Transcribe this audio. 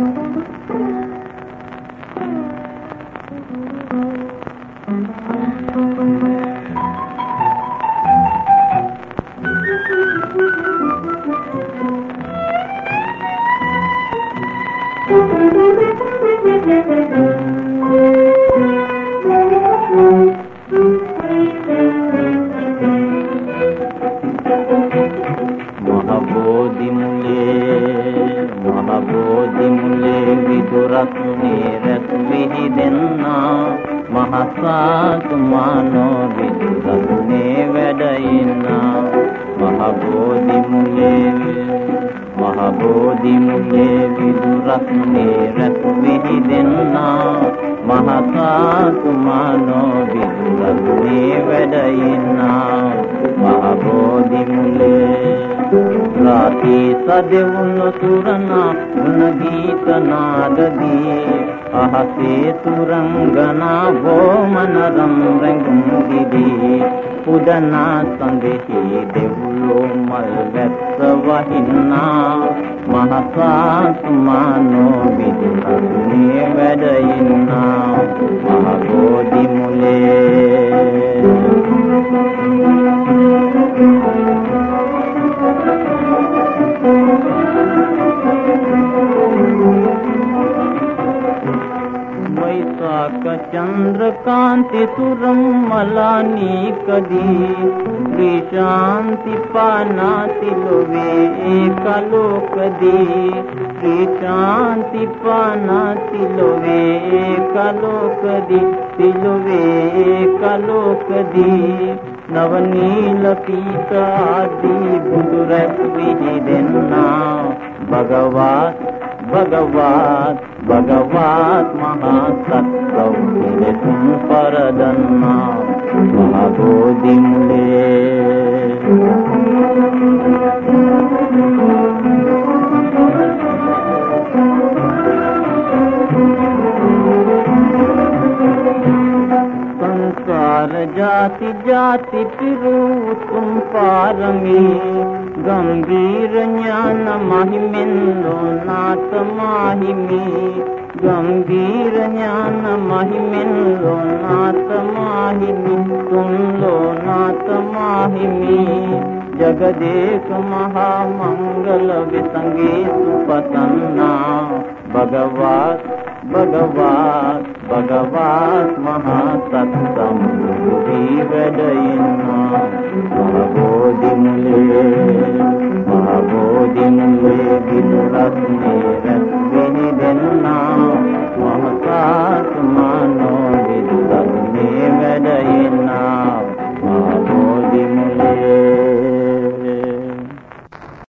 Thank you. මහසාතුමානෝ විදුරන්නේ වැඩ ඉන්නා මහ බෝධි මුලේ මහ බෝධි මුලේ විදුරන්නේ රැස් විහිදෙන්නා. මහසාතුමානෝ විදුරන්නේ වැඩ ඉන්නා මහ බෝධි මුලේ රාති සදෙවුන සුරනා ගුණ ගීත නාදදී අහසේ තුරංගනා වෝමනරම් රැඟුම් දිදී පුදනා සංදෙහි දෙව්ලෝ මල් වැස්ස වහින්නා. මහසා සුමානෝ විදුරන්නේ काक चंद्र कांति तुरम मलानी कदी श्रीशांति पाना तिलवे एकालोक दी श्रीशांति पाना तिलवे एकालोक दी तिलवे एकालोक दी नवनील पीता दी बुदुर विधि भगवा භගවත් භගවත් මහා සත්සව් පිළිතුම් පරදන්නා මහ බෝධි මුලේ සංසාර ජාති ජාති පිරුතුම් පාරමී ගම්බීර ඥාන මහිමෙන් ලෝනාත මාහිමි ගම්බීර ඥාන මහිමෙන් ලෝනාත මාහිමි තුන් ලෝනාත මාහිමි ජගදේක මහා මංගල විසංගේ සුපතන්නා භගවත් භගවත් භගවත් මහා සත්සම් දී වැඩ ඉන්නා මහ බෝධි මුලේ මහ බෝධි මුලේ විදුරත් නේරත්